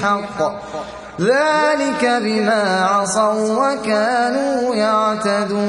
بغير حق ذلك بما عصوا وكانوا يعتدون.